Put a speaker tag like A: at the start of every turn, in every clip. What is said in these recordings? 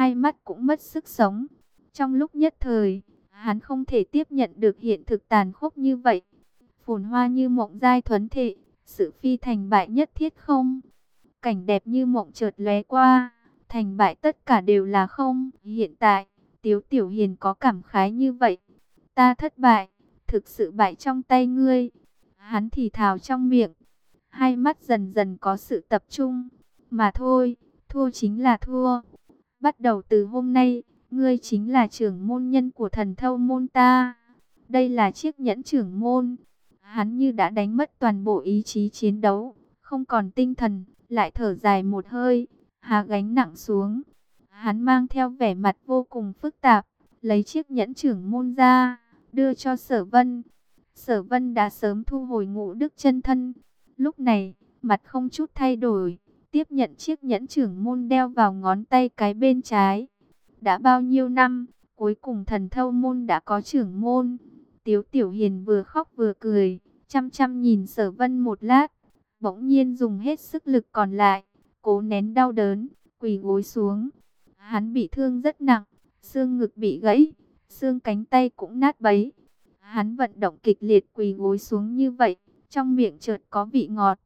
A: hai mắt cũng mất sức sống. Trong lúc nhất thời, hắn không thể tiếp nhận được hiện thực tàn khốc như vậy. Phồn hoa như mộng giai thuấn thệ, sự phi thành bại nhất thiết không. Cảnh đẹp như mộng chợt lóe qua, thành bại tất cả đều là không. Hiện tại, Tiếu Tiểu Hiền có cảm khái như vậy. Ta thất bại, thực sự bại trong tay ngươi. Hắn thì thào trong miệng, hai mắt dần dần có sự tập trung. Mà thôi, thua chính là thua. Bắt đầu từ hôm nay, ngươi chính là trưởng môn nhân của thần thâu môn ta. Đây là chiếc nhẫn trưởng môn. Hắn như đã đánh mất toàn bộ ý chí chiến đấu, không còn tinh thần, lại thở dài một hơi, hạ gánh nặng xuống. Hắn mang theo vẻ mặt vô cùng phức tạp, lấy chiếc nhẫn trưởng môn ra, đưa cho sở vân. Sở vân đã sớm thu hồi ngũ đức chân thân. Lúc này, mặt không chút thay đổi, tiếp nhận chiếc nhẫn trưởng môn đeo vào ngón tay cái bên trái. Đã bao nhiêu năm, cuối cùng thần thâu môn đã có trưởng môn. Tiếu Tiểu Hiền vừa khóc vừa cười, chăm chăm nhìn sở vân một lát. Bỗng nhiên dùng hết sức lực còn lại, cố nén đau đớn, quỳ gối xuống. Hắn bị thương rất nặng, xương ngực bị gãy, xương cánh tay cũng nát bấy. Hắn vận động kịch liệt quỳ gối xuống như vậy, trong miệng chợt có vị ngọt.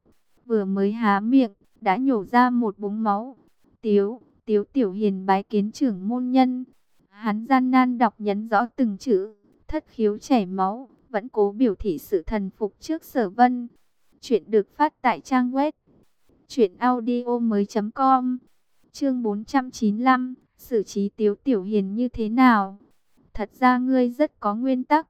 A: Vừa mới há miệng, đã nhổ ra một búng máu. Tiếu, tiếu tiểu hiền bái kiến trưởng môn nhân. Hắn gian nan đọc nhấn rõ từng chữ, thất khiếu chảy máu, vẫn cố biểu thị sự thần phục trước sở vân. Chuyện được phát tại trang web truyệnaudiomoi.com. Chương 495, xử trí Tiếu Tiểu Hiền như thế nào? Thật ra ngươi rất có nguyên tắc.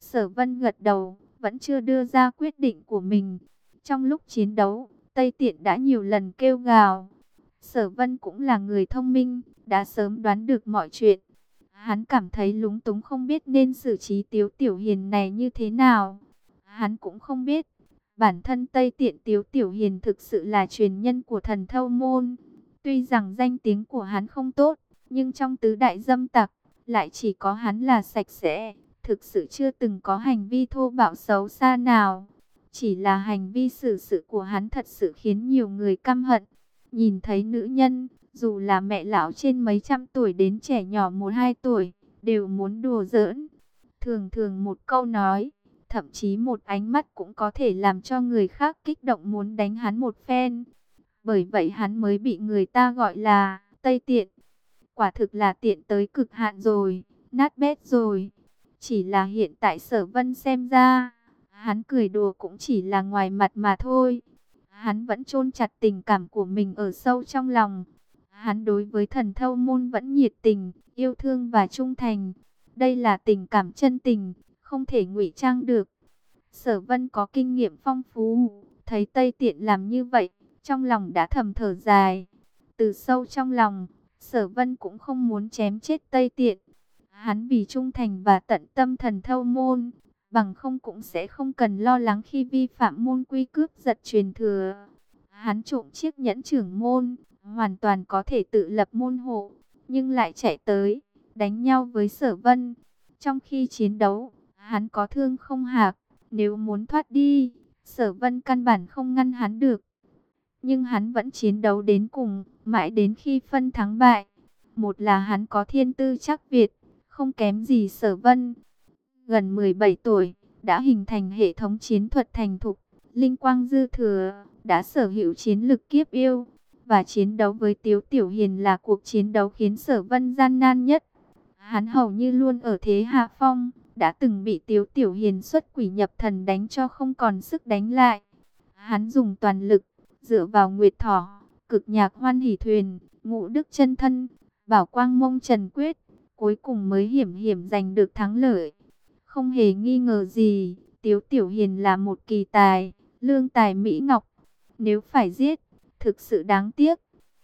A: Sở Vân gật đầu, vẫn chưa đưa ra quyết định của mình. Trong lúc chiến đấu, Tây Tiện đã nhiều lần kêu gào. Sở Vân cũng là người thông minh, đã sớm đoán được mọi chuyện. Hắn cảm thấy lúng túng không biết nên xử trí Tiếu Tiểu Hiền này như thế nào. Hắn cũng không biết, bản thân Tây Tiện Tiếu Tiểu Hiền thực sự là truyền nhân của thần thâu môn. Tuy rằng danh tiếng của hắn không tốt, nhưng trong tứ đại dâm tặc, lại chỉ có hắn là sạch sẽ, thực sự chưa từng có hành vi thô bạo xấu xa nào. Chỉ là hành vi xử sự của hắn thật sự khiến nhiều người căm hận. Nhìn thấy nữ nhân, dù là mẹ lão trên mấy trăm tuổi đến trẻ nhỏ một hai tuổi, đều muốn đùa giỡn. Thường thường một câu nói, thậm chí một ánh mắt cũng có thể làm cho người khác kích động muốn đánh hắn một phen. Bởi vậy hắn mới bị người ta gọi là Tây Tiện. Quả thực là tiện tới cực hạn rồi, nát bét rồi. Chỉ là hiện tại sở vân xem ra, hắn cười đùa cũng chỉ là ngoài mặt mà thôi. Hắn vẫn chôn chặt tình cảm của mình ở sâu trong lòng. Hắn đối với thần thâu môn vẫn nhiệt tình, yêu thương và trung thành. Đây là tình cảm chân tình, không thể ngụy trang được. Sở vân có kinh nghiệm phong phú, thấy Tây Tiện làm như vậy, trong lòng đã thầm thở dài. Từ sâu trong lòng, sở vân cũng không muốn chém chết Tây Tiện. Hắn vì trung thành và tận tâm thần thâu môn, bằng không cũng sẽ không cần lo lắng khi vi phạm môn quy cướp giật truyền thừa. Hắn trộm chiếc nhẫn trưởng môn, hoàn toàn có thể tự lập môn hộ, nhưng lại chạy tới, đánh nhau với sở vân. Trong khi chiến đấu, hắn có thương không hạc, nếu muốn thoát đi, sở vân căn bản không ngăn hắn được. Nhưng hắn vẫn chiến đấu đến cùng, mãi đến khi phân thắng bại. Một là hắn có thiên tư chắc Việt, không kém gì sở vân. Gần 17 tuổi, đã hình thành hệ thống chiến thuật thành thục, linh quang dư thừa, đã sở hữu chiến lực kiếp yêu. Và chiến đấu với Tiếu Tiểu Hiền là cuộc chiến đấu khiến sở vân gian nan nhất. Hắn hầu như luôn ở thế hạ phong, đã từng bị Tiếu Tiểu Hiền xuất quỷ nhập thần đánh cho không còn sức đánh lại. Hắn dùng toàn lực, dựa vào Nguyệt Thỏ, cực nhạc hoan hỷ thuyền, ngũ đức chân thân, bảo quang mông trần quyết, cuối cùng mới hiểm hiểm giành được thắng lợi. Không hề nghi ngờ gì, Tiếu Tiểu Hiền là một kỳ tài, lương tài Mỹ Ngọc. Nếu phải giết, thực sự đáng tiếc.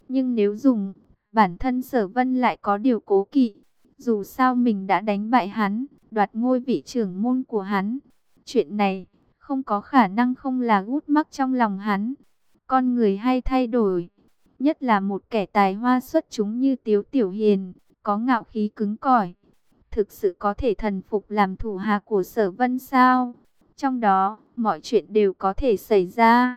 A: Nhưng nếu dùng, bản thân sở vân lại có điều cố kỵ. Dù sao mình đã đánh bại hắn, đoạt ngôi vị trưởng môn của hắn. Chuyện này, không có khả năng không là gút mắc trong lòng hắn. Con người hay thay đổi, nhất là một kẻ tài hoa xuất chúng như Tiếu Tiểu Hiền, có ngạo khí cứng cỏi. Thực sự có thể thần phục làm thủ hạ của sở vân sao? Trong đó, mọi chuyện đều có thể xảy ra.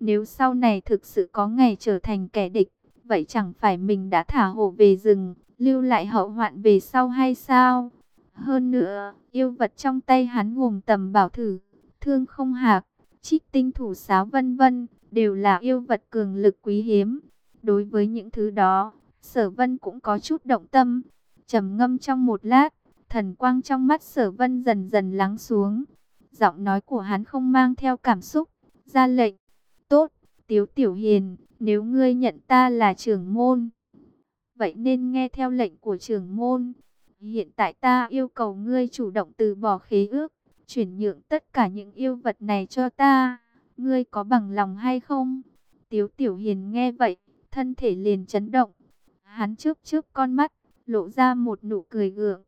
A: Nếu sau này thực sự có ngày trở thành kẻ địch, vậy chẳng phải mình đã thả hổ về rừng, lưu lại hậu hoạn về sau hay sao? Hơn nữa, yêu vật trong tay hắn gồm tầm bảo thử, thương không hạc, trích tinh thủ sáo vân vân, đều là yêu vật cường lực quý hiếm. Đối với những thứ đó, sở vân cũng có chút động tâm trầm ngâm trong một lát, thần quang trong mắt sở vân dần dần lắng xuống. Giọng nói của hắn không mang theo cảm xúc, ra lệnh. Tốt, tiếu tiểu hiền, nếu ngươi nhận ta là trưởng môn, vậy nên nghe theo lệnh của trưởng môn. Hiện tại ta yêu cầu ngươi chủ động từ bỏ khế ước, chuyển nhượng tất cả những yêu vật này cho ta. Ngươi có bằng lòng hay không? Tiếu Tiểu Hiền nghe vậy, thân thể liền chấn động. Hắn trước trước con mắt, lộ ra một nụ cười gượng.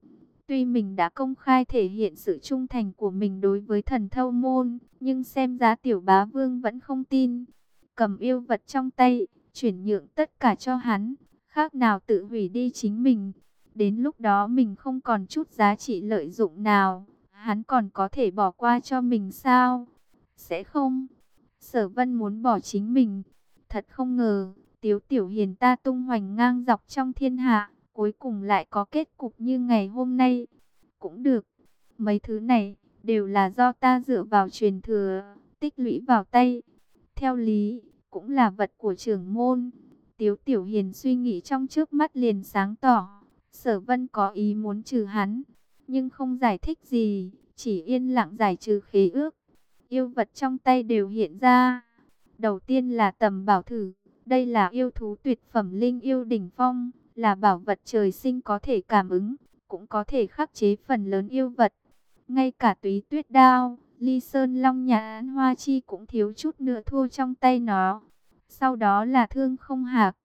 A: Tuy mình đã công khai thể hiện sự trung thành của mình đối với thần thâu môn, nhưng xem giá tiểu bá vương vẫn không tin. Cầm yêu vật trong tay, chuyển nhượng tất cả cho hắn, khác nào tự hủy đi chính mình. Đến lúc đó mình không còn chút giá trị lợi dụng nào, hắn còn có thể bỏ qua cho mình sao? Sẽ không. Sở vân muốn bỏ chính mình. Thật không ngờ, tiếu tiểu hiền ta tung hoành ngang dọc trong thiên hạ, cuối cùng lại có kết cục như ngày hôm nay. Cũng được. Mấy thứ này, đều là do ta dựa vào truyền thừa, tích lũy vào tay. Theo lý, cũng là vật của trưởng môn. Tiếu Tiểu Hiền suy nghĩ trong trước mắt liền sáng tỏ. Sở Vân có ý muốn trừ hắn, nhưng không giải thích gì, chỉ yên lặng giải trừ khế ước. Yêu vật trong tay đều hiện ra. Đầu tiên là tầm bảo thử, đây là yêu thú tuyệt phẩm linh yêu đỉnh phong, là bảo vật trời sinh có thể cảm ứng, cũng có thể khắc chế phần lớn yêu vật. Ngay cả túy tuyết đao, ly sơn long nhà hoa chi cũng thiếu chút nữa thua trong tay nó. Sau đó là thương không hạc.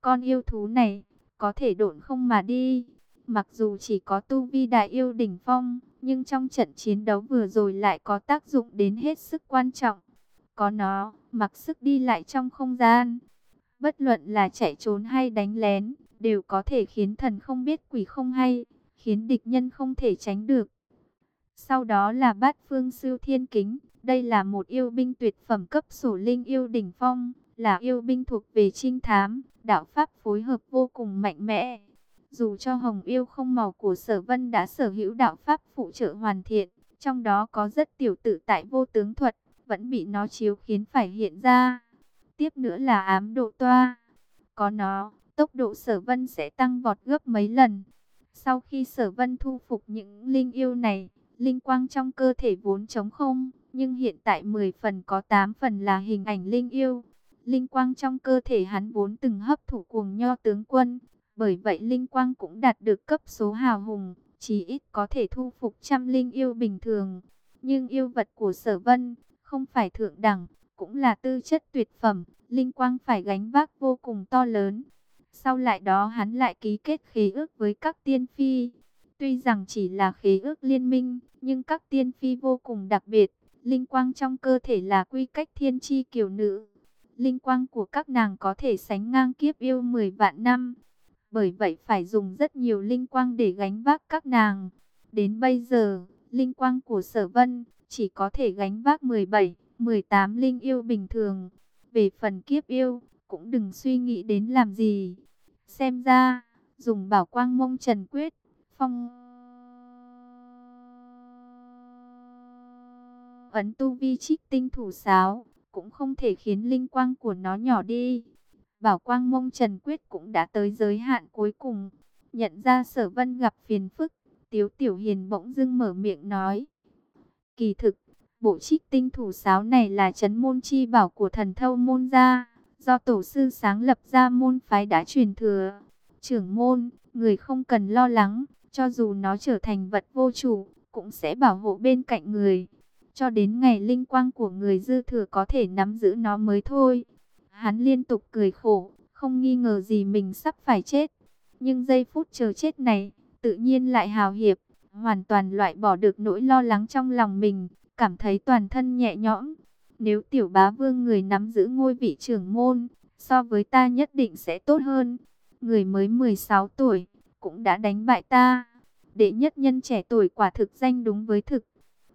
A: Con yêu thú này, có thể độn không mà đi. Mặc dù chỉ có tu vi đại yêu đỉnh phong, nhưng trong trận chiến đấu vừa rồi lại có tác dụng đến hết sức quan trọng. Có nó, mặc sức đi lại trong không gian. Bất luận là chạy trốn hay đánh lén, đều có thể khiến thần không biết quỷ không hay, khiến địch nhân không thể tránh được. Sau đó là bát phương siêu thiên kính, đây là một yêu binh tuyệt phẩm cấp sổ linh yêu đỉnh phong, là yêu binh thuộc về trinh thám, đạo pháp phối hợp vô cùng mạnh mẽ. Dù cho hồng yêu không màu của sở vân đã sở hữu đạo pháp phụ trợ hoàn thiện, trong đó có rất tiểu tự tại vô tướng thuật, vẫn bị nó chiếu khiến phải hiện ra. Tiếp nữa là ám độ toa. Có nó, tốc độ sở vân sẽ tăng vọt gấp mấy lần. Sau khi sở vân thu phục những linh yêu này, linh quang trong cơ thể vốn trống không, nhưng hiện tại 10 phần có 8 phần là hình ảnh linh yêu. Linh quang trong cơ thể hắn vốn từng hấp thụ cuồng nho tướng quân, bởi vậy linh quang cũng đạt được cấp số hào hùng, chỉ ít có thể thu phục trăm linh yêu bình thường. Nhưng yêu vật của sở vân, không phải thượng đẳng, cũng là tư chất tuyệt phẩm, linh quang phải gánh vác vô cùng to lớn. Sau lại đó hắn lại ký kết khế ước với các tiên phi. Tuy rằng chỉ là khế ước liên minh, nhưng các tiên phi vô cùng đặc biệt. Linh quang trong cơ thể là quy cách thiên chi kiều nữ. Linh quang của các nàng có thể sánh ngang kiếp yêu 10 vạn năm. Bởi vậy phải dùng rất nhiều linh quang để gánh vác các nàng. Đến bây giờ, linh quang của sở vân chỉ có thể gánh vác 17, 18 linh yêu bình thường. Về phần kiếp yêu, cũng đừng suy nghĩ đến làm gì. Xem ra, dùng bảo quang mông trần quyết, phong... Ấn tu vi trích tinh thủ sáo, cũng không thể khiến linh quang của nó nhỏ đi. Bảo quang mông trần quyết cũng đã tới giới hạn cuối cùng. Nhận ra sở vân gặp phiền phức, tiếu tiểu hiền bỗng dưng mở miệng nói. Kỳ thực, bộ trích tinh thủ sáo này là chấn môn chi bảo của thần thâu môn gia, do tổ sư sáng lập ra môn phái đã truyền thừa. Trưởng môn, người không cần lo lắng, cho dù nó trở thành vật vô chủ, cũng sẽ bảo hộ bên cạnh người. Cho đến ngày linh quang của người dư thừa có thể nắm giữ nó mới thôi. Hắn liên tục cười khổ, không nghi ngờ gì mình sắp phải chết. Nhưng giây phút chờ chết này, tự nhiên lại hào hiệp, hoàn toàn loại bỏ được nỗi lo lắng trong lòng mình, cảm thấy toàn thân nhẹ nhõm. Nếu tiểu bá vương người nắm giữ ngôi vị trưởng môn, so với ta nhất định sẽ tốt hơn. Người mới 16 tuổi, cũng đã đánh bại ta. Đệ nhất nhân trẻ tuổi quả thực danh đúng với thực.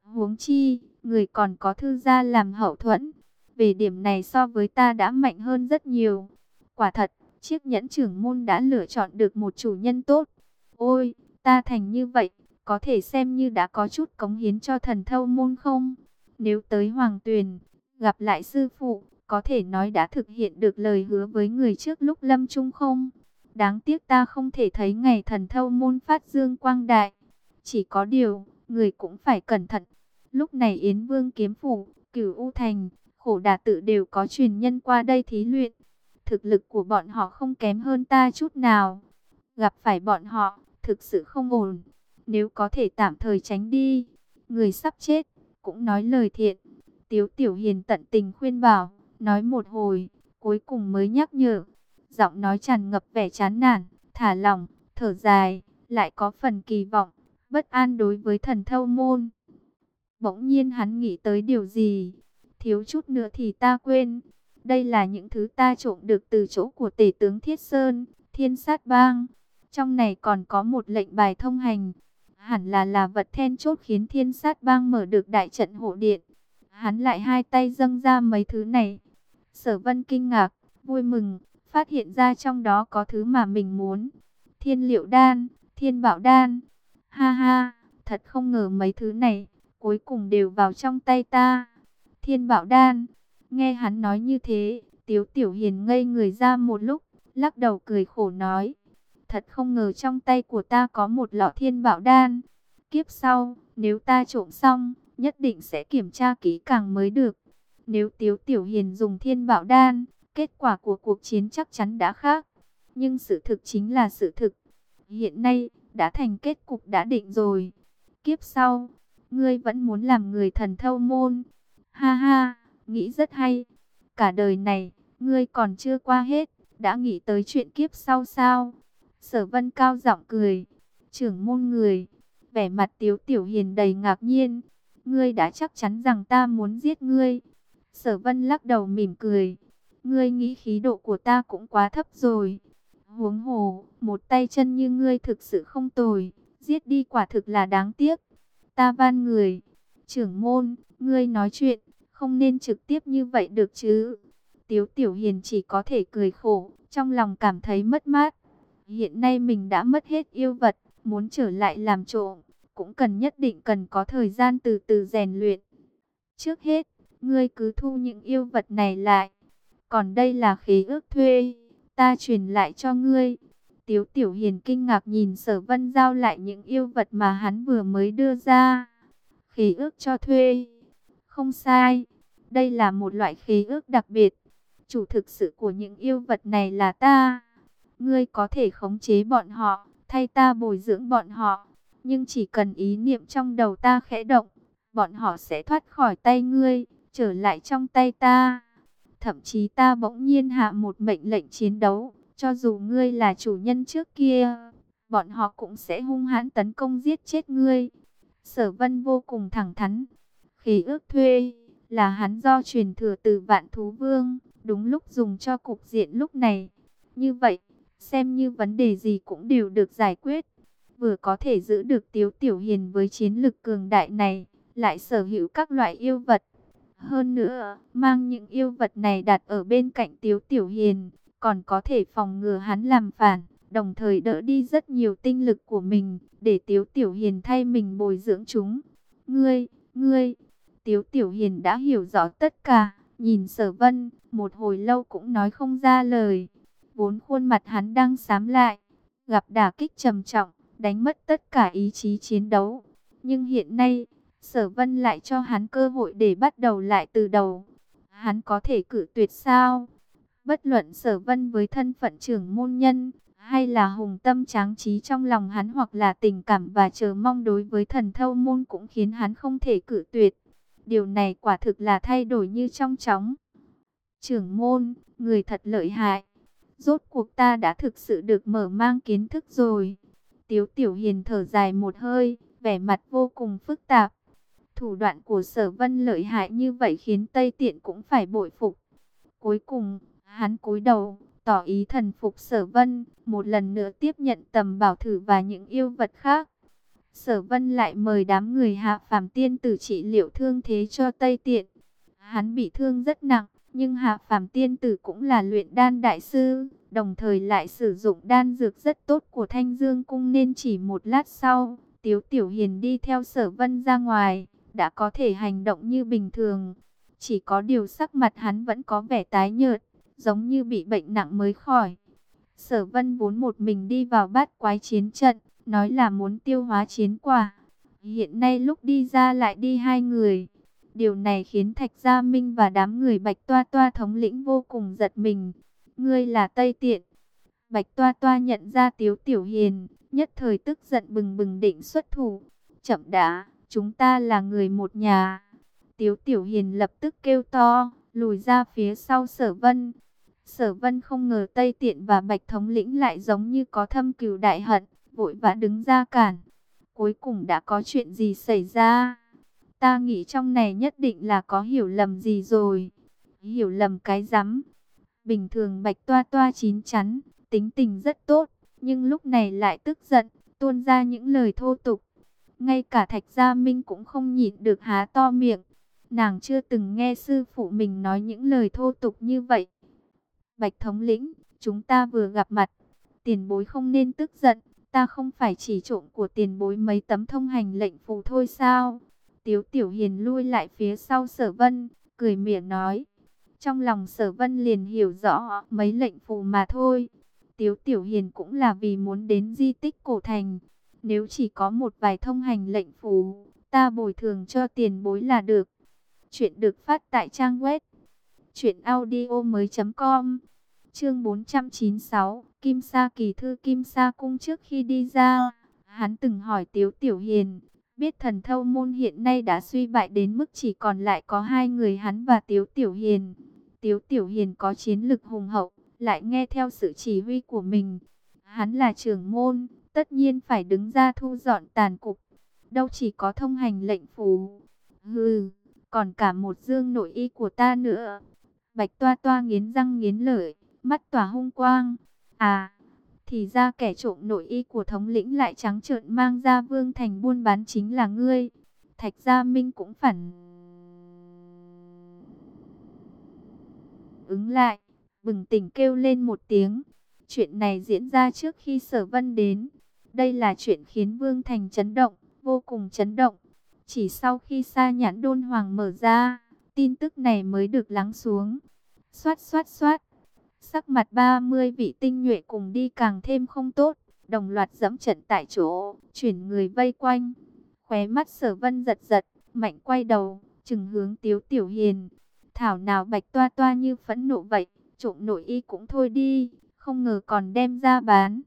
A: Huống chi, người còn có thư gia làm hậu thuẫn. Về điểm này so với ta đã mạnh hơn rất nhiều. Quả thật, chiếc nhẫn trưởng môn đã lựa chọn được một chủ nhân tốt. Ôi, ta thành như vậy, có thể xem như đã có chút cống hiến cho thần thâu môn không? Nếu tới Hoàng Tuyền, gặp lại sư phụ, có thể nói đã thực hiện được lời hứa với người trước lúc lâm trung không? Đáng tiếc ta không thể thấy ngày thần thâu môn phát dương quang đại. Chỉ có điều, người cũng phải cẩn thận. Lúc này Yến Vương Kiếm Phủ, Cửu U Thành, Khổ Đà Tự đều có truyền nhân qua đây thí luyện. Thực lực của bọn họ không kém hơn ta chút nào. Gặp phải bọn họ, thực sự không ổn. Nếu có thể tạm thời tránh đi, người sắp chết, cũng nói lời thiện. Tiếu Tiểu Hiền tận tình khuyên bảo, nói một hồi, cuối cùng mới nhắc nhở. Giọng nói tràn ngập vẻ chán nản, thả lỏng, thở dài, lại có phần kỳ vọng, bất an đối với thần thâu môn. Bỗng nhiên hắn nghĩ tới điều gì, thiếu chút nữa thì ta quên. Đây là những thứ ta trộm được từ chỗ của tể tướng Thiết Sơn, Thiên Sát Bang. Trong này còn có một lệnh bài thông hành. Hẳn là là vật then chốt khiến Thiên Sát Bang mở được đại trận hộ điện. Hắn lại hai tay dâng ra mấy thứ này. Sở Vân kinh ngạc, vui mừng, phát hiện ra trong đó có thứ mà mình muốn. Thiên Liệu Đan, Thiên Bảo Đan. Ha ha, thật không ngờ mấy thứ này cuối cùng đều vào trong tay ta. Thiên Bảo Đan, nghe hắn nói như thế, Tiếu Tiểu Hiền ngây người ra một lúc, lắc đầu cười khổ nói. Thật không ngờ trong tay của ta có một lọ Thiên Bảo Đan. Kiếp sau, nếu ta trộm xong, nhất định sẽ kiểm tra kỹ càng mới được. Nếu Tiếu Tiểu Hiền dùng Thiên Bảo Đan, kết quả của cuộc chiến chắc chắn đã khác. Nhưng sự thực chính là sự thực. Hiện nay, đã thành kết cục đã định rồi. Kiếp sau, ngươi vẫn muốn làm người thần thâu môn. Ha ha, nghĩ rất hay. Cả đời này, ngươi còn chưa qua hết, đã nghĩ tới chuyện kiếp sau sao? Sở vân cao giọng cười, trưởng môn người, vẻ mặt tiếu tiểu hiền đầy ngạc nhiên. Ngươi đã chắc chắn rằng ta muốn giết ngươi. Sở vân lắc đầu mỉm cười. Ngươi nghĩ khí độ của ta cũng quá thấp rồi. Huống hồ, một tay chân như ngươi thực sự không tồi. Giết đi quả thực là đáng tiếc. Ta van người. Trưởng môn, ngươi nói chuyện, không nên trực tiếp như vậy được chứ. Tiếu Tiểu Hiền chỉ có thể cười khổ, trong lòng cảm thấy mất mát. Hiện nay mình đã mất hết yêu vật, muốn trở lại làm trộm, cũng cần nhất định cần có thời gian từ từ rèn luyện. Trước hết, ngươi cứ thu những yêu vật này lại. Còn đây là khí ước thuê, ta truyền lại cho ngươi. Tiếu Tiểu Hiền kinh ngạc nhìn Sở Vân giao lại những yêu vật mà hắn vừa mới đưa ra. khí ước cho thuê. Không sai, đây là một loại khí ước đặc biệt. Chủ thực sự của những yêu vật này là ta. Ngươi có thể khống chế bọn họ, thay ta bồi dưỡng bọn họ. Nhưng chỉ cần ý niệm trong đầu ta khẽ động, bọn họ sẽ thoát khỏi tay ngươi, trở lại trong tay ta. Thậm chí ta bỗng nhiên hạ một mệnh lệnh chiến đấu cho dù ngươi là chủ nhân trước kia, bọn họ cũng sẽ hung hãn tấn công giết chết ngươi. Sở vân vô cùng thẳng thắn. Khí ước thuê là hắn do truyền thừa từ vạn thú vương, đúng lúc dùng cho cục diện lúc này. Như vậy, xem như vấn đề gì cũng đều được giải quyết. Vừa có thể giữ được tiếu tiểu hiền với chiến lực cường đại này, lại sở hữu các loại yêu vật. Hơn nữa, mang những yêu vật này đặt ở bên cạnh tiếu tiểu hiền, còn có thể phòng ngừa hắn làm phản, đồng thời đỡ đi rất nhiều tinh lực của mình, để Tiếu Tiểu Hiền thay mình bồi dưỡng chúng. Ngươi, ngươi, Tiếu Tiểu Hiền đã hiểu rõ tất cả, nhìn sở vân, một hồi lâu cũng nói không ra lời. Vốn khuôn mặt hắn đang sám lại, gặp đả kích trầm trọng, đánh mất tất cả ý chí chiến đấu. Nhưng hiện nay, sở vân lại cho hắn cơ hội để bắt đầu lại từ đầu. Hắn có thể cử tuyệt sao? Bất luận sở vân với thân phận trưởng môn nhân, hay là hùng tâm tráng trí trong lòng hắn hoặc là tình cảm và chờ mong đối với thần thâu môn cũng khiến hắn không thể cử tuyệt. Điều này quả thực là thay đổi như trong chóng. Trưởng môn, người thật lợi hại. Rốt cuộc ta đã thực sự được mở mang kiến thức rồi. Tiếu Tiểu Hiền thở dài một hơi, vẻ mặt vô cùng phức tạp. Thủ đoạn của sở vân lợi hại như vậy khiến Tây Tiện cũng phải bội phục. Cuối cùng, Hắn cúi đầu, tỏ ý thần phục sở vân, một lần nữa tiếp nhận tầm bảo thử và những yêu vật khác. Sở vân lại mời đám người hạ phàm tiên tử trị liệu thương thế cho Tây Tiện. Hắn bị thương rất nặng, nhưng Hạ Phàm Tiên Tử cũng là luyện đan đại sư, đồng thời lại sử dụng đan dược rất tốt của Thanh Dương Cung nên chỉ một lát sau, Tiếu Tiểu Hiền đi theo sở vân ra ngoài, đã có thể hành động như bình thường. Chỉ có điều sắc mặt hắn vẫn có vẻ tái nhợt, giống như bị bệnh nặng mới khỏi. Sở vân vốn một mình đi vào bát quái chiến trận, nói là muốn tiêu hóa chiến quả. Hiện nay lúc đi ra lại đi hai người. Điều này khiến Thạch Gia Minh và đám người Bạch Toa Toa thống lĩnh vô cùng giật mình. Ngươi là Tây Tiện. Bạch Toa Toa nhận ra Tiếu Tiểu Hiền, nhất thời tức giận bừng bừng định xuất thủ. Chậm đã, chúng ta là người một nhà. Tiếu Tiểu Hiền lập tức kêu to, lùi ra phía sau sở vân. Sở vân không ngờ Tây Tiện và Bạch Thống lĩnh lại giống như có thâm cừu đại hận, vội vã đứng ra cản. Cuối cùng đã có chuyện gì xảy ra? Ta nghĩ trong này nhất định là có hiểu lầm gì rồi. Hiểu lầm cái rắm. Bình thường Bạch Toa Toa chín chắn, tính tình rất tốt, nhưng lúc này lại tức giận, tuôn ra những lời thô tục. Ngay cả Thạch Gia Minh cũng không nhịn được há to miệng. Nàng chưa từng nghe sư phụ mình nói những lời thô tục như vậy. Bạch thống lĩnh, chúng ta vừa gặp mặt. Tiền bối không nên tức giận. Ta không phải chỉ trộm của tiền bối mấy tấm thông hành lệnh phù thôi sao? Tiếu Tiểu Hiền lui lại phía sau sở vân, cười mỉa nói. Trong lòng sở vân liền hiểu rõ mấy lệnh phù mà thôi. Tiếu Tiểu Hiền cũng là vì muốn đến di tích cổ thành. Nếu chỉ có một vài thông hành lệnh phù, ta bồi thường cho tiền bối là được. Chuyện được phát tại trang web truyệnaudiomoi.com. Chương 496, Kim Sa kỳ thư Kim Sa cung trước khi đi ra, hắn từng hỏi Tiếu Tiểu Hiền, biết thần thâu môn hiện nay đã suy bại đến mức chỉ còn lại có hai người hắn và Tiếu Tiểu Hiền. Tiếu Tiểu Hiền có chiến lực hùng hậu, lại nghe theo sự chỉ huy của mình. Hắn là trưởng môn, tất nhiên phải đứng ra thu dọn tàn cục. Đâu chỉ có thông hành lệnh phù. Hừ, còn cả một dương nội y của ta nữa. Bạch toa toa nghiến răng nghiến lợi, mắt tỏa hung quang. À, thì ra kẻ trộm nội y của thống lĩnh lại trắng trợn mang ra vương thành buôn bán chính là ngươi. Thạch Gia Minh cũng phản ứng lại, bừng tỉnh kêu lên một tiếng. Chuyện này diễn ra trước khi sở vân đến. Đây là chuyện khiến Vương Thành chấn động, vô cùng chấn động. Chỉ sau khi sa nhãn đôn hoàng mở ra, tin tức này mới được lắng xuống. Xoát xoát xoát, sắc mặt 30 vị tinh nhuệ cùng đi càng thêm không tốt, đồng loạt dẫm trận tại chỗ, chuyển người vây quanh. Khóe mắt sở vân giật giật, mạnh quay đầu, chừng hướng tiếu tiểu hiền. Thảo nào bạch toa toa như phẫn nộ vậy, trộm nội y cũng thôi đi, không ngờ còn đem ra bán.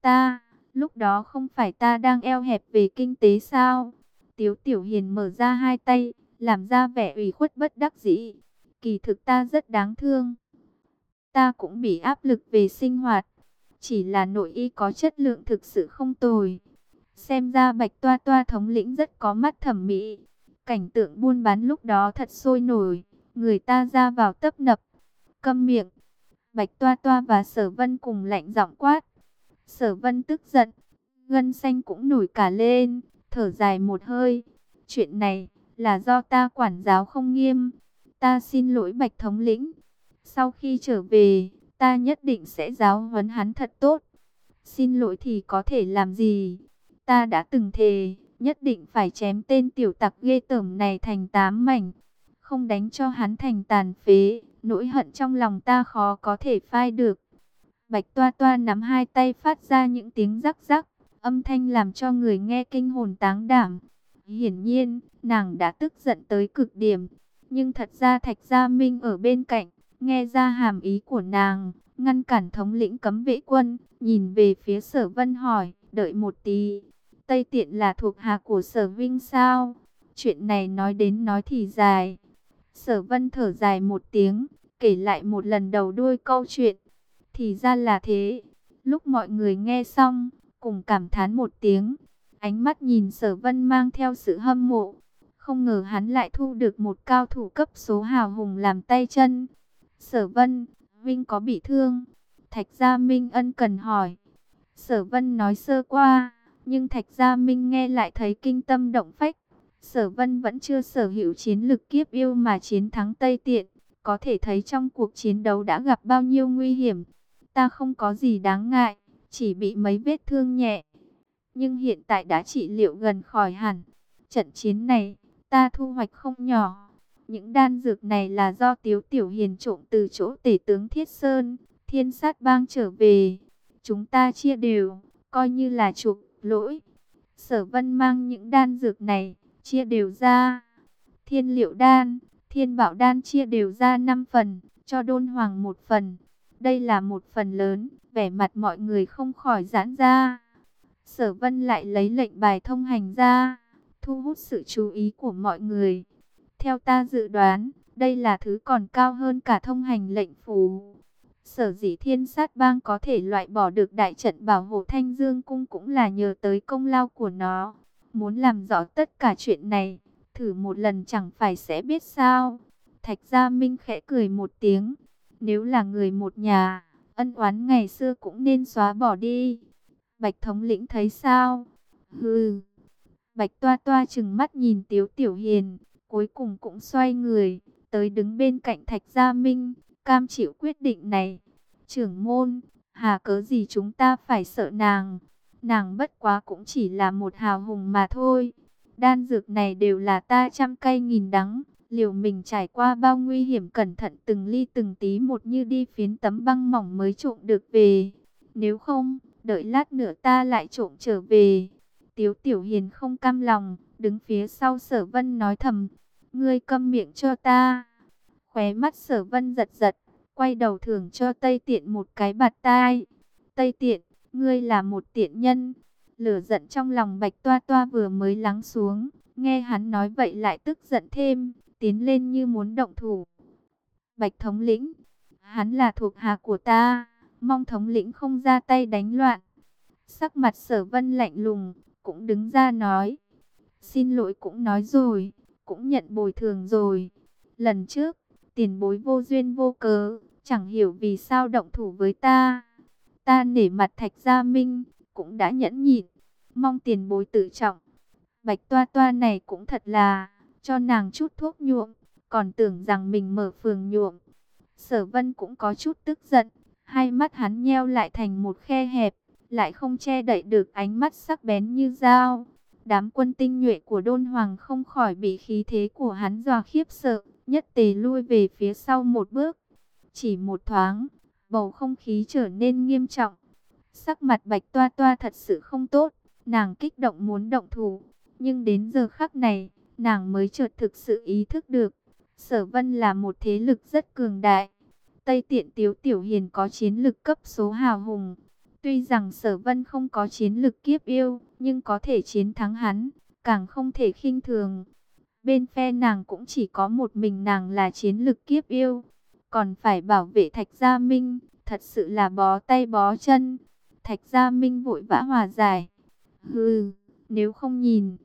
A: Ta, lúc đó không phải ta đang eo hẹp về kinh tế sao? Tiếu tiểu hiền mở ra hai tay, làm ra vẻ ủy khuất bất đắc dĩ. Kỳ thực ta rất đáng thương. Ta cũng bị áp lực về sinh hoạt. Chỉ là nội y có chất lượng thực sự không tồi. Xem ra bạch toa toa thống lĩnh rất có mắt thẩm mỹ. Cảnh tượng buôn bán lúc đó thật sôi nổi. Người ta ra vào tấp nập. Câm miệng. Bạch toa toa và sở vân cùng lạnh giọng quát. Sở vân tức giận. Gân xanh cũng nổi cả lên. Thở dài một hơi. Chuyện này là do ta quản giáo không nghiêm. Ta xin lỗi bạch thống lĩnh. Sau khi trở về, ta nhất định sẽ giáo huấn hắn thật tốt. Xin lỗi thì có thể làm gì? Ta đã từng thề, nhất định phải chém tên tiểu tặc ghê tởm này thành tám mảnh. Không đánh cho hắn thành tàn phế, nỗi hận trong lòng ta khó có thể phai được. Bạch toa toa nắm hai tay phát ra những tiếng rắc rắc, âm thanh làm cho người nghe kinh hồn táng đảm. Hiển nhiên, nàng đã tức giận tới cực điểm. Nhưng thật ra Thạch Gia Minh ở bên cạnh, nghe ra hàm ý của nàng, ngăn cản thống lĩnh cấm vệ quân, nhìn về phía sở vân hỏi, đợi một tí, Tây Tiện là thuộc hạ của sở vinh sao? Chuyện này nói đến nói thì dài. Sở vân thở dài một tiếng, kể lại một lần đầu đuôi câu chuyện. Thì ra là thế. Lúc mọi người nghe xong, cùng cảm thán một tiếng. Ánh mắt nhìn sở vân mang theo sự hâm mộ. Không ngờ hắn lại thu được một cao thủ cấp số hào hùng làm tay chân. Sở Vân, Vinh có bị thương? Thạch Gia Minh ân cần hỏi. Sở Vân nói sơ qua, nhưng Thạch Gia Minh nghe lại thấy kinh tâm động phách. Sở Vân vẫn chưa sở hữu chiến lực kiếp yêu mà chiến thắng Tây Tiện, có thể thấy trong cuộc chiến đấu đã gặp bao nhiêu nguy hiểm. Ta không có gì đáng ngại, chỉ bị mấy vết thương nhẹ. Nhưng hiện tại đã trị liệu gần khỏi hẳn. Trận chiến này, ta thu hoạch không nhỏ. Những đan dược này là do Tiếu Tiểu Hiền trộm từ chỗ tể tướng Thiết Sơn, thiên sát bang trở về. Chúng ta chia đều, coi như là chuộc lỗi. Sở vân mang những đan dược này, chia đều ra. Thiên liệu đan, thiên bảo đan chia đều ra 5 phần, cho đôn hoàng một phần. Đây là một phần lớn, vẻ mặt mọi người không khỏi giãn ra. Sở vân lại lấy lệnh bài thông hành ra, thu hút sự chú ý của mọi người. Theo ta dự đoán, đây là thứ còn cao hơn cả thông hành lệnh phù. Sở dĩ thiên sát bang có thể loại bỏ được đại trận bảo hộ thanh dương cung cũng là nhờ tới công lao của nó. Muốn làm rõ tất cả chuyện này, thử một lần chẳng phải sẽ biết sao. Thạch Gia Minh khẽ cười một tiếng. Nếu là người một nhà, ân oán ngày xưa cũng nên xóa bỏ đi. Bạch thống lĩnh thấy sao? Hừ. Bạch toa toa chừng mắt nhìn Tiếu Tiểu Hiền, cuối cùng cũng xoay người, tới đứng bên cạnh Thạch Gia Minh, cam chịu quyết định này. Trưởng môn, hà cớ gì chúng ta phải sợ nàng? Nàng bất quá cũng chỉ là một hào hùng mà thôi. Đan dược này đều là ta trăm cây nghìn đắng, liều mình trải qua bao nguy hiểm cẩn thận từng ly từng tí một như đi phiến tấm băng mỏng mới trộm được về. Nếu không, đợi lát nữa ta lại trộm trở về. Tiếu Tiểu Hiền không cam lòng, đứng phía sau sở vân nói thầm, ngươi câm miệng cho ta. Khóe mắt sở vân giật giật, quay đầu thưởng cho Tây Tiện một cái bạt tai. Tây Tiện, ngươi là một tiện nhân. Lửa giận trong lòng Bạch Toa Toa vừa mới lắng xuống, nghe hắn nói vậy lại tức giận thêm, tiến lên như muốn động thủ. Bạch thống lĩnh, hắn là thuộc hạ của ta, mong thống lĩnh không ra tay đánh loạn. Sắc mặt sở vân lạnh lùng, cũng đứng ra nói. Xin lỗi cũng nói rồi, cũng nhận bồi thường rồi. Lần trước, tiền bối vô duyên vô cớ, chẳng hiểu vì sao động thủ với ta. Ta nể mặt thạch gia minh, cũng đã nhẫn nhịn, mong tiền bối tự trọng. Bạch toa toa này cũng thật là, cho nàng chút thuốc nhuộm, còn tưởng rằng mình mở phường nhuộm. Sở vân cũng có chút tức giận, hai mắt hắn nheo lại thành một khe hẹp, lại không che đậy được ánh mắt sắc bén như dao. Đám quân tinh nhuệ của đôn hoàng không khỏi bị khí thế của hắn dọa khiếp sợ, nhất tề lui về phía sau một bước. Chỉ một thoáng, bầu không khí trở nên nghiêm trọng. Sắc mặt bạch toa toa thật sự không tốt, nàng kích động muốn động thủ. Nhưng đến giờ khắc này, nàng mới chợt thực sự ý thức được. Sở vân là một thế lực rất cường đại. Tây tiện tiếu tiểu hiền có chiến lực cấp số hào hùng. Tuy rằng sở vân không có chiến lực kiếp yêu, nhưng có thể chiến thắng hắn, càng không thể khinh thường. Bên phe nàng cũng chỉ có một mình nàng là chiến lực kiếp yêu, còn phải bảo vệ Thạch Gia Minh, thật sự là bó tay bó chân. Thạch Gia Minh vội vã hòa giải. Hừ, nếu không nhìn.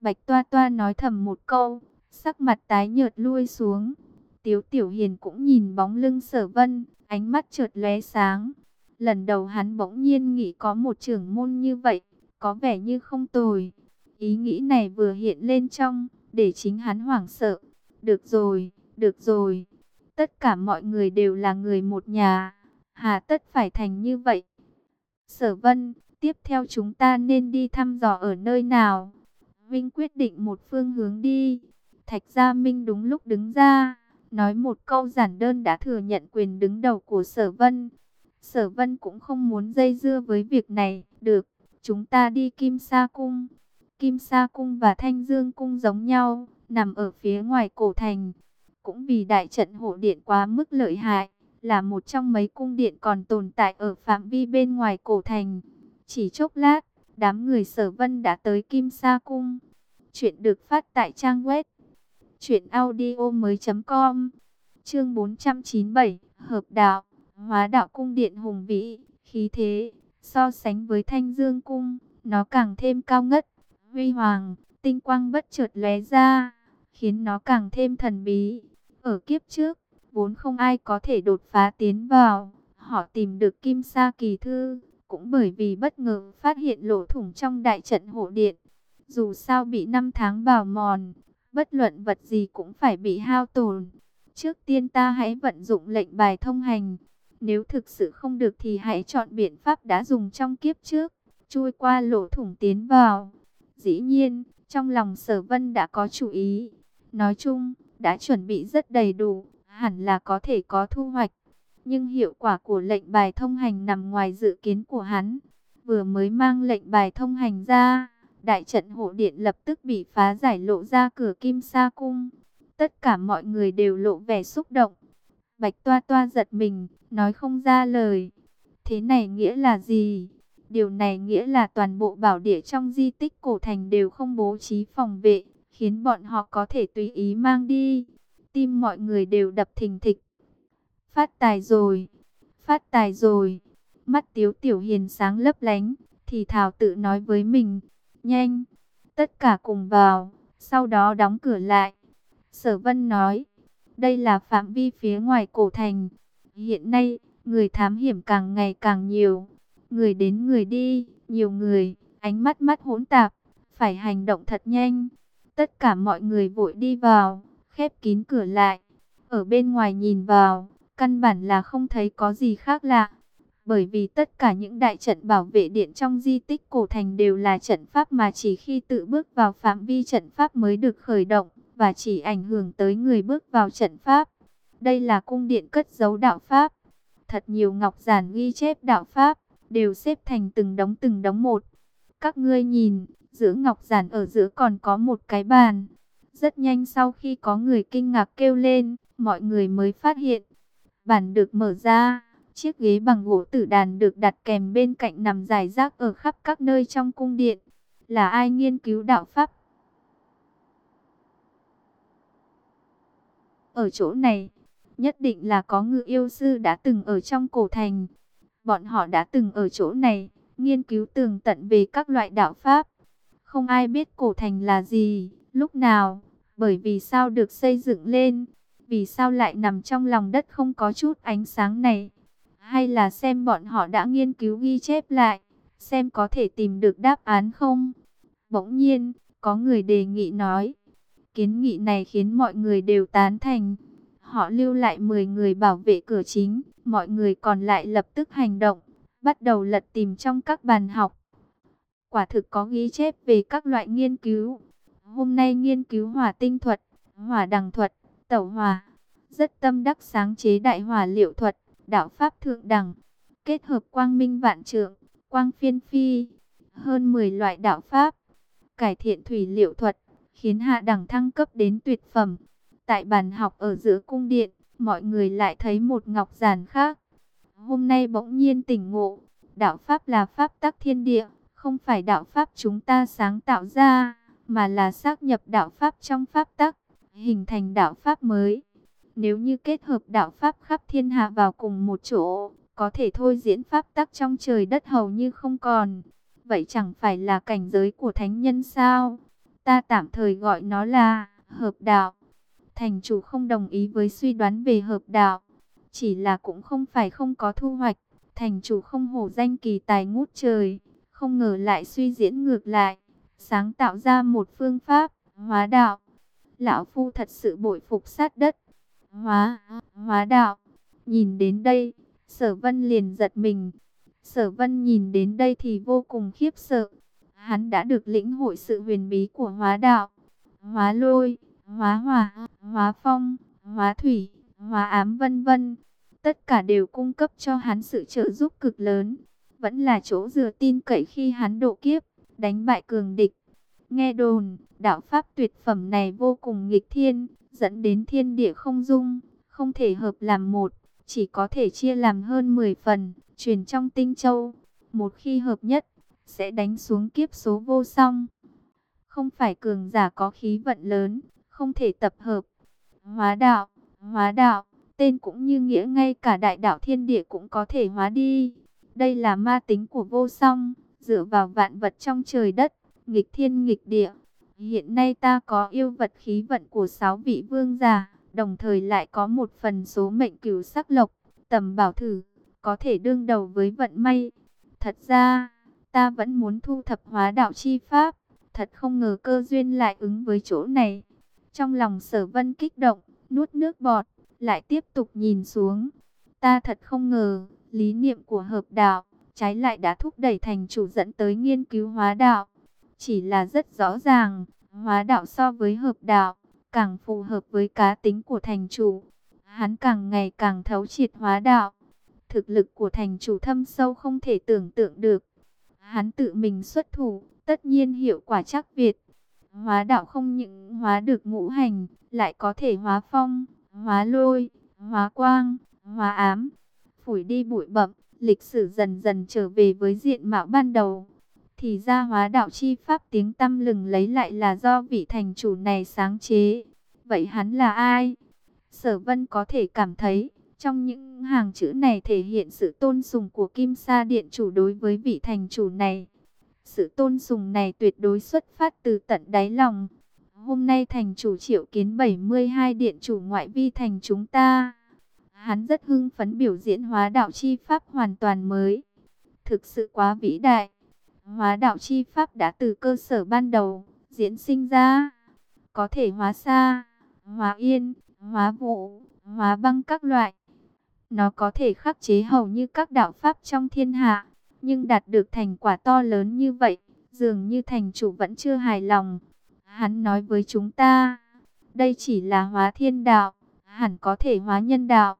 A: Bạch Toa Toa nói thầm một câu, sắc mặt tái nhợt lui xuống. Tiếu Tiểu Hiền cũng nhìn bóng lưng sở vân, ánh mắt chợt lóe sáng. Lần đầu hắn bỗng nhiên nghĩ có một trưởng môn như vậy, có vẻ như không tồi. Ý nghĩ này vừa hiện lên trong, để chính hắn hoảng sợ. Được rồi, được rồi. Tất cả mọi người đều là người một nhà. Hà tất phải thành như vậy. Sở vân, tiếp theo chúng ta nên đi thăm dò ở nơi nào? Vinh quyết định một phương hướng đi. Thạch Gia Minh đúng lúc đứng ra, nói một câu giản đơn đã thừa nhận quyền đứng đầu của Sở Vân. Sở Vân cũng không muốn dây dưa với việc này, được, chúng ta đi Kim Sa Cung. Kim Sa Cung và Thanh Dương Cung giống nhau, nằm ở phía ngoài cổ thành. Cũng vì đại trận hộ điện quá mức lợi hại, là một trong mấy cung điện còn tồn tại ở phạm vi bên ngoài cổ thành. Chỉ chốc lát, đám người sở vân đã tới Kim Sa Cung. Chuyện được phát tại trang web chuyểnaudio.com Chương 497 Hợp đạo Hóa đạo cung điện hùng vĩ, khí thế, so sánh với thanh dương cung, nó càng thêm cao ngất, huy hoàng, tinh quang bất chợt lóe ra, khiến nó càng thêm thần bí. Ở kiếp trước, vốn không ai có thể đột phá tiến vào, họ tìm được kim sa kỳ thư, cũng bởi vì bất ngờ phát hiện lỗ thủng trong đại trận hộ điện. Dù sao bị năm tháng bào mòn, bất luận vật gì cũng phải bị hao tổn. Trước tiên ta hãy vận dụng lệnh bài thông hành. Nếu thực sự không được thì hãy chọn biện pháp đã dùng trong kiếp trước, chui qua lỗ thủng tiến vào. Dĩ nhiên, trong lòng sở vân đã có chủ ý. Nói chung, đã chuẩn bị rất đầy đủ, hẳn là có thể có thu hoạch. Nhưng hiệu quả của lệnh bài thông hành nằm ngoài dự kiến của hắn. Vừa mới mang lệnh bài thông hành ra, đại trận hộ điện lập tức bị phá giải lộ ra cửa kim sa cung. Tất cả mọi người đều lộ vẻ xúc động. Bạch Toa Toa giật mình, nói không ra lời. Thế này nghĩa là gì? Điều này nghĩa là toàn bộ bảo địa trong di tích cổ thành đều không bố trí phòng vệ, khiến bọn họ có thể tùy ý mang đi. Tim mọi người đều đập thình thịch. Phát tài rồi, phát tài rồi. Mắt Tiếu Tiểu Hiền sáng lấp lánh, thì thảo tự nói với mình, nhanh, tất cả cùng vào, sau đó đóng cửa lại. Sở Vân nói, đây là phạm vi phía ngoài cổ thành. Hiện nay, người thám hiểm càng ngày càng nhiều. Người đến người đi, nhiều người, ánh mắt mắt hỗn tạp, phải hành động thật nhanh. Tất cả mọi người vội đi vào, khép kín cửa lại. Ở bên ngoài nhìn vào, căn bản là không thấy có gì khác lạ. Bởi vì tất cả những đại trận bảo vệ điện trong di tích cổ thành đều là trận pháp mà chỉ khi tự bước vào phạm vi trận pháp mới được khởi động và chỉ ảnh hưởng tới người bước vào trận pháp. Đây là cung điện cất giấu đạo pháp. Thật nhiều ngọc giản ghi chép đạo pháp, đều xếp thành từng đống từng đống một. Các ngươi nhìn, giữa ngọc giản ở giữa còn có một cái bàn. Rất nhanh sau khi có người kinh ngạc kêu lên, mọi người mới phát hiện. Bàn được mở ra, chiếc ghế bằng gỗ tử đàn được đặt kèm bên cạnh nằm dài rác ở khắp các nơi trong cung điện. Là ai nghiên cứu đạo pháp Ở chỗ này, nhất định là có ngư yêu sư đã từng ở trong cổ thành. Bọn họ đã từng ở chỗ này, nghiên cứu tường tận về các loại đạo pháp. Không ai biết cổ thành là gì, lúc nào, bởi vì sao được xây dựng lên, vì sao lại nằm trong lòng đất không có chút ánh sáng này. Hay là xem bọn họ đã nghiên cứu ghi chép lại, xem có thể tìm được đáp án không. Bỗng nhiên, có người đề nghị nói, Kiến nghị này khiến mọi người đều tán thành. Họ lưu lại 10 người bảo vệ cửa chính, mọi người còn lại lập tức hành động, bắt đầu lật tìm trong các bàn học. Quả thực có ghi chép về các loại nghiên cứu. Hôm nay nghiên cứu hỏa tinh thuật, hỏa đằng thuật, tẩu hỏa, rất tâm đắc sáng chế đại hỏa liệu thuật, đạo pháp thượng đẳng, kết hợp quang minh vạn trượng, quang phiên phi, hơn 10 loại đạo pháp, cải thiện thủy liệu thuật, khiến hạ đẳng thăng cấp đến tuyệt phẩm. Tại bàn học ở giữa cung điện, mọi người lại thấy một ngọc giản khác. Hôm nay bỗng nhiên tỉnh ngộ, đạo pháp là pháp tắc thiên địa, không phải đạo pháp chúng ta sáng tạo ra, mà là xác nhập đạo pháp trong pháp tắc, hình thành đạo pháp mới. Nếu như kết hợp đạo pháp khắp thiên hạ vào cùng một chỗ, có thể thôi diễn pháp tắc trong trời đất hầu như không còn. Vậy chẳng phải là cảnh giới của thánh nhân sao? Ta tạm thời gọi nó là hợp đạo. Thành chủ không đồng ý với suy đoán về hợp đạo. Chỉ là cũng không phải không có thu hoạch. Thành chủ không hổ danh kỳ tài ngút trời. Không ngờ lại suy diễn ngược lại. Sáng tạo ra một phương pháp, hóa đạo. Lão Phu thật sự bội phục sát đất. Hóa, hóa đạo. Nhìn đến đây, sở vân liền giật mình. Sở vân nhìn đến đây thì vô cùng khiếp sợ. Hắn đã được lĩnh hội sự huyền bí của hóa đạo, hóa lôi, hóa hỏa, hóa phong, hóa thủy, hóa ám vân vân. Tất cả đều cung cấp cho hắn sự trợ giúp cực lớn. Vẫn là chỗ dựa tin cậy khi hắn độ kiếp, đánh bại cường địch. Nghe đồn, đạo pháp tuyệt phẩm này vô cùng nghịch thiên, dẫn đến thiên địa không dung, không thể hợp làm một, chỉ có thể chia làm hơn 10 phần, truyền trong tinh châu. Một khi hợp nhất, sẽ đánh xuống kiếp số vô song. Không phải cường giả có khí vận lớn, không thể tập hợp. Hóa đạo, hóa đạo, tên cũng như nghĩa ngay cả đại đạo thiên địa cũng có thể hóa đi. Đây là ma tính của vô song, dựa vào vạn vật trong trời đất, nghịch thiên nghịch địa. Hiện nay ta có yêu vật khí vận của sáu vị vương giả, đồng thời lại có một phần số mệnh cửu sắc lộc, tầm bảo thử, có thể đương đầu với vận may. Thật ra, Ta vẫn muốn thu thập hóa đạo chi pháp. Thật không ngờ cơ duyên lại ứng với chỗ này. Trong lòng sở vân kích động, nuốt nước bọt. lại tiếp tục nhìn xuống. Ta thật không ngờ, lý niệm của hợp đạo, trái lại đã thúc đẩy thành chủ dẫn tới nghiên cứu hóa đạo. Chỉ là rất rõ ràng, hóa đạo so với hợp đạo, càng phù hợp với cá tính của thành chủ. Hắn càng ngày càng thấu triệt hóa đạo. Thực lực của thành chủ thâm sâu không thể tưởng tượng được. Hắn tự mình xuất thủ, tất nhiên hiệu quả chắc Việt. Hóa đạo không những hóa được ngũ hành, lại có thể hóa phong, hóa lôi, hóa quang, hóa ám. Phủi đi bụi bậm, lịch sử dần dần trở về với diện mạo ban đầu. Thì ra hóa đạo chi pháp tiếng tâm lừng lấy lại là do vị thành chủ này sáng chế. Vậy hắn là ai? Sở vân có thể cảm thấy, trong những hàng chữ này thể hiện sự tôn sùng của Kim Sa Điện chủ đối với vị thành chủ này. Sự tôn sùng này tuyệt đối xuất phát từ tận đáy lòng. Hôm nay thành chủ triệu kiến 72 điện chủ ngoại vi thành chúng ta. Hắn rất hưng phấn biểu diễn hóa đạo chi pháp hoàn toàn mới. Thực sự quá vĩ đại. Hóa đạo chi pháp đã từ cơ sở ban đầu, diễn sinh ra. Có thể hóa xa, hóa yên, hóa vụ, hóa băng các loại. Nó có thể khắc chế hầu như các đạo pháp trong thiên hạ, nhưng đạt được thành quả to lớn như vậy, dường như thành chủ vẫn chưa hài lòng. Hắn nói với chúng ta, đây chỉ là hóa thiên đạo, hẳn có thể hóa nhân đạo.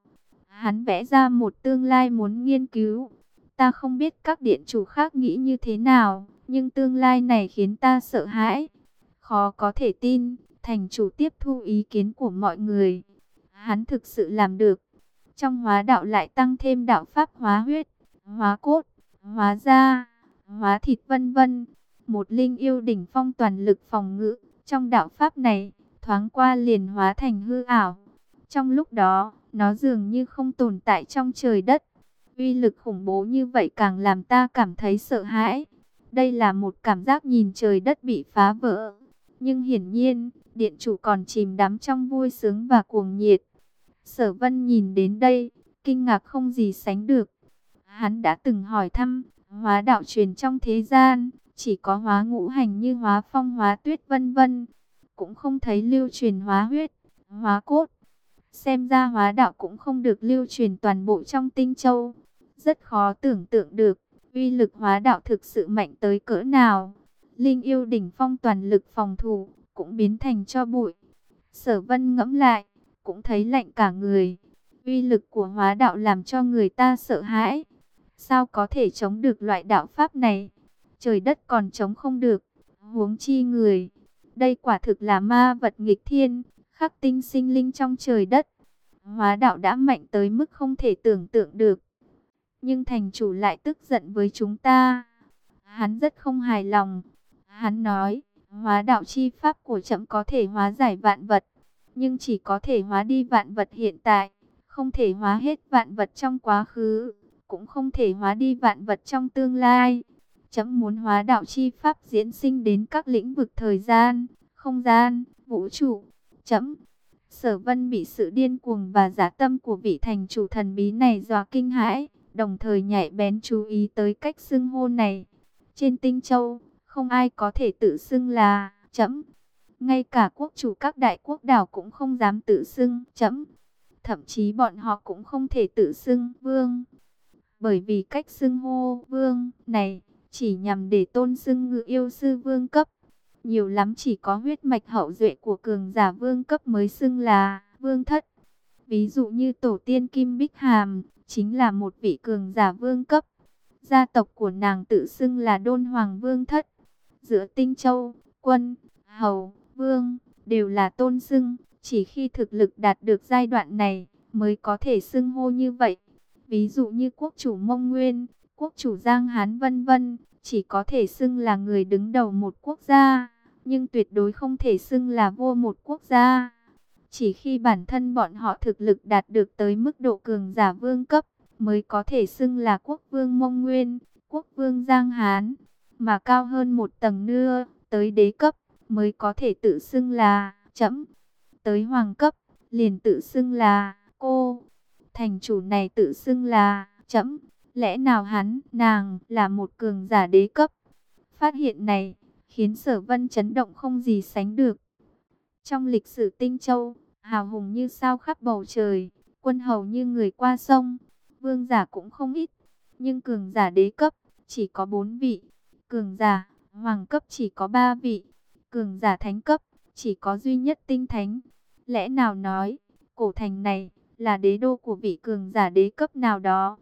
A: Hắn vẽ ra một tương lai muốn nghiên cứu. Ta không biết các điện chủ khác nghĩ như thế nào, nhưng tương lai này khiến ta sợ hãi. Khó có thể tin, thành chủ tiếp thu ý kiến của mọi người. Hắn thực sự làm được. Trong hóa đạo lại tăng thêm đạo pháp hóa huyết, hóa cốt, hóa da, hóa thịt vân vân. Một linh yêu đỉnh phong toàn lực phòng ngự, trong đạo pháp này, thoáng qua liền hóa thành hư ảo. Trong lúc đó, nó dường như không tồn tại trong trời đất. Uy lực khủng bố như vậy càng làm ta cảm thấy sợ hãi. Đây là một cảm giác nhìn trời đất bị phá vỡ. Nhưng hiển nhiên, điện chủ còn chìm đắm trong vui sướng và cuồng nhiệt. Sở vân nhìn đến đây, kinh ngạc không gì sánh được. Hắn đã từng hỏi thăm, hóa đạo truyền trong thế gian, chỉ có hóa ngũ hành như hóa phong hóa tuyết vân vân. Cũng không thấy lưu truyền hóa huyết, hóa cốt. Xem ra hóa đạo cũng không được lưu truyền toàn bộ trong tinh châu. Rất khó tưởng tượng được, uy lực hóa đạo thực sự mạnh tới cỡ nào. Linh yêu đỉnh phong toàn lực phòng thủ, cũng biến thành cho bụi. Sở vân ngẫm lại, cũng thấy lạnh cả người. Uy lực của hóa đạo làm cho người ta sợ hãi. Sao có thể chống được loại đạo pháp này? Trời đất còn chống không được, huống chi người. Đây quả thực là ma vật nghịch thiên, khắc tinh sinh linh trong trời đất. Hóa đạo đã mạnh tới mức không thể tưởng tượng được. Nhưng thành chủ lại tức giận với chúng ta. Hắn rất không hài lòng. Hắn nói, hóa đạo chi pháp của chậm có thể hóa giải vạn vật nhưng chỉ có thể hóa đi vạn vật hiện tại, không thể hóa hết vạn vật trong quá khứ, cũng không thể hóa đi vạn vật trong tương lai. Chấm muốn hóa đạo chi pháp diễn sinh đến các lĩnh vực thời gian, không gian, vũ trụ. Chấm. Sở vân bị sự điên cuồng và giả tâm của vị thành chủ thần bí này dọa kinh hãi, đồng thời nhạy bén chú ý tới cách xưng hô này. Trên tinh châu, không ai có thể tự xưng là chấm. Ngay cả quốc chủ các đại quốc đảo cũng không dám tự xưng chấm. Thậm chí bọn họ cũng không thể tự xưng vương. Bởi vì cách xưng hô vương này chỉ nhằm để tôn xưng ngự yêu sư vương cấp. Nhiều lắm chỉ có huyết mạch hậu duệ của cường giả vương cấp mới xưng là vương thất. Ví dụ như tổ tiên Kim Bích Hàm, chính là một vị cường giả vương cấp. Gia tộc của nàng tự xưng là Đôn Hoàng Vương Thất. Giữa Tinh Châu, Quân, Hầu, vương, đều là tôn xưng, chỉ khi thực lực đạt được giai đoạn này mới có thể xưng hô như vậy. Ví dụ như quốc chủ Mông Nguyên, quốc chủ Giang Hán vân vân, chỉ có thể xưng là người đứng đầu một quốc gia, nhưng tuyệt đối không thể xưng là vua một quốc gia. Chỉ khi bản thân bọn họ thực lực đạt được tới mức độ cường giả vương cấp, mới có thể xưng là quốc vương Mông Nguyên, quốc vương Giang Hán, mà cao hơn một tầng nữa, tới đế cấp, mới có thể tự xưng là chấm. Tới hoàng cấp, liền tự xưng là cô. Thành chủ này tự xưng là chấm. Lẽ nào hắn, nàng là một cường giả đế cấp? Phát hiện này khiến sở vân chấn động không gì sánh được. Trong lịch sử Tinh Châu, hào hùng như sao khắp bầu trời, quân hầu như người qua sông, vương giả cũng không ít, nhưng cường giả đế cấp chỉ có bốn vị, cường giả hoàng cấp chỉ có ba vị, cường giả thánh cấp chỉ có duy nhất tinh thánh. Lẽ nào nói, cổ thành này là đế đô của vị cường giả đế cấp nào đó?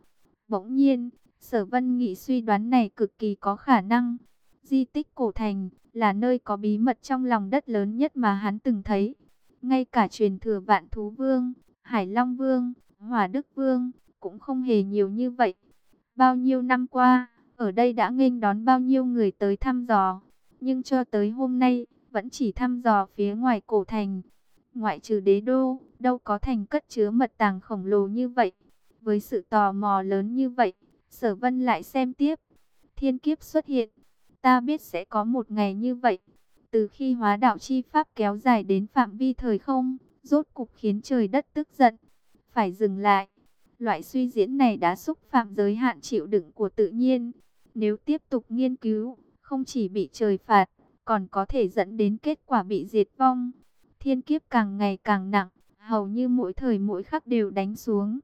A: Bỗng nhiên, Sở Vân Nghị suy đoán này cực kỳ có khả năng. Di tích cổ thành là nơi có bí mật trong lòng đất lớn nhất mà hắn từng thấy. Ngay cả truyền thừa Vạn Thú Vương, Hải Long Vương, Hỏa Đức Vương cũng không hề nhiều như vậy. Bao nhiêu năm qua, ở đây đã nghênh đón bao nhiêu người tới thăm dò, nhưng cho tới hôm nay vẫn chỉ thăm dò phía ngoài cổ thành. Ngoại trừ đế đô, đâu có thành cất chứa mật tàng khổng lồ như vậy. Với sự tò mò lớn như vậy, sở vân lại xem tiếp. Thiên kiếp xuất hiện, ta biết sẽ có một ngày như vậy. Từ khi hóa đạo chi pháp kéo dài đến phạm vi thời không, rốt cục khiến trời đất tức giận. Phải dừng lại. Loại suy diễn này đã xúc phạm giới hạn chịu đựng của tự nhiên. Nếu tiếp tục nghiên cứu, không chỉ bị trời phạt, còn có thể dẫn đến kết quả bị diệt vong. Thiên kiếp càng ngày càng nặng, hầu như mỗi thời mỗi khắc đều đánh xuống.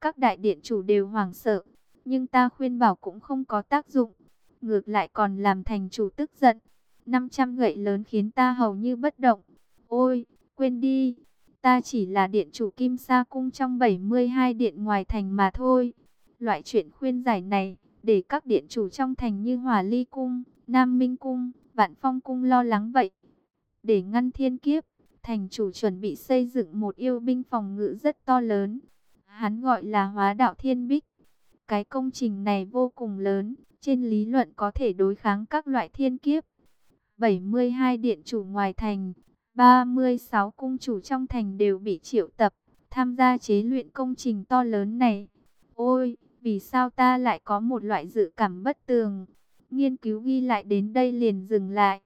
A: Các đại điện chủ đều hoảng sợ, nhưng ta khuyên bảo cũng không có tác dụng. Ngược lại còn làm thành chủ tức giận. 500 gậy lớn khiến ta hầu như bất động. Ôi, quên đi, ta chỉ là điện chủ Kim Sa Cung trong 72 điện ngoài thành mà thôi. Loại chuyện khuyên giải này, để các điện chủ trong thành như Hòa Ly Cung, Nam Minh Cung, Vạn Phong Cung lo lắng vậy. Để ngăn thiên kiếp, thành chủ chuẩn bị xây dựng một yêu binh phòng ngự rất to lớn. Hắn gọi là hóa đạo thiên bích. Cái công trình này vô cùng lớn, trên lý luận có thể đối kháng các loại thiên kiếp. 72 điện chủ ngoài thành, 36 cung chủ trong thành đều bị triệu tập, tham gia chế luyện công trình to lớn này. Ôi, vì sao ta lại có một loại dự cảm bất tường? Nghiên cứu ghi lại đến đây liền dừng lại.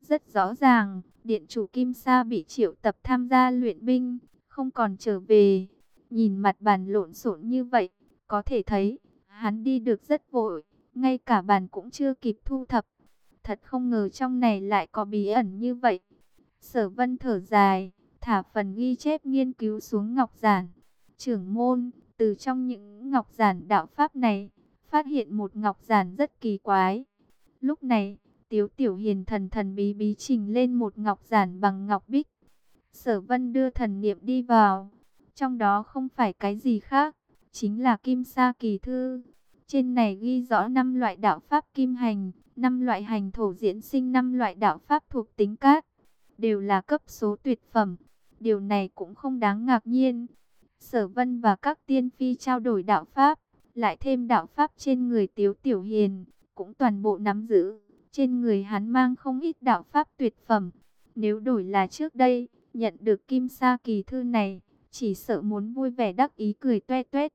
A: Rất rõ ràng, điện chủ Kim Sa bị triệu tập tham gia luyện binh, không còn trở về. Nhìn mặt bàn lộn xộn như vậy, có thể thấy, hắn đi được rất vội, ngay cả bàn cũng chưa kịp thu thập. Thật không ngờ trong này lại có bí ẩn như vậy. Sở vân thở dài, thả phần ghi chép nghiên cứu xuống ngọc giản. Trưởng môn, từ trong những ngọc giản đạo pháp này, phát hiện một ngọc giản rất kỳ quái. Lúc này, Tiếu Tiểu Hiền thần thần bí bí trình lên một ngọc giản bằng ngọc bích. Sở Vân đưa thần niệm đi vào. Trong đó không phải cái gì khác, chính là Kim Sa Kỳ Thư. Trên này ghi rõ năm loại đạo pháp kim hành, năm loại hành thổ diễn sinh năm loại đạo pháp thuộc tính cát. Đều là cấp số tuyệt phẩm. Điều này cũng không đáng ngạc nhiên. Sở Vân và các tiên phi trao đổi đạo pháp, lại thêm đạo pháp trên người Tiếu Tiểu Hiền, cũng toàn bộ nắm giữ. Trên người hắn mang không ít đạo pháp tuyệt phẩm. Nếu đổi là trước đây, nhận được kim sa kỳ thư này, chỉ sợ muốn vui vẻ đắc ý cười toe toét.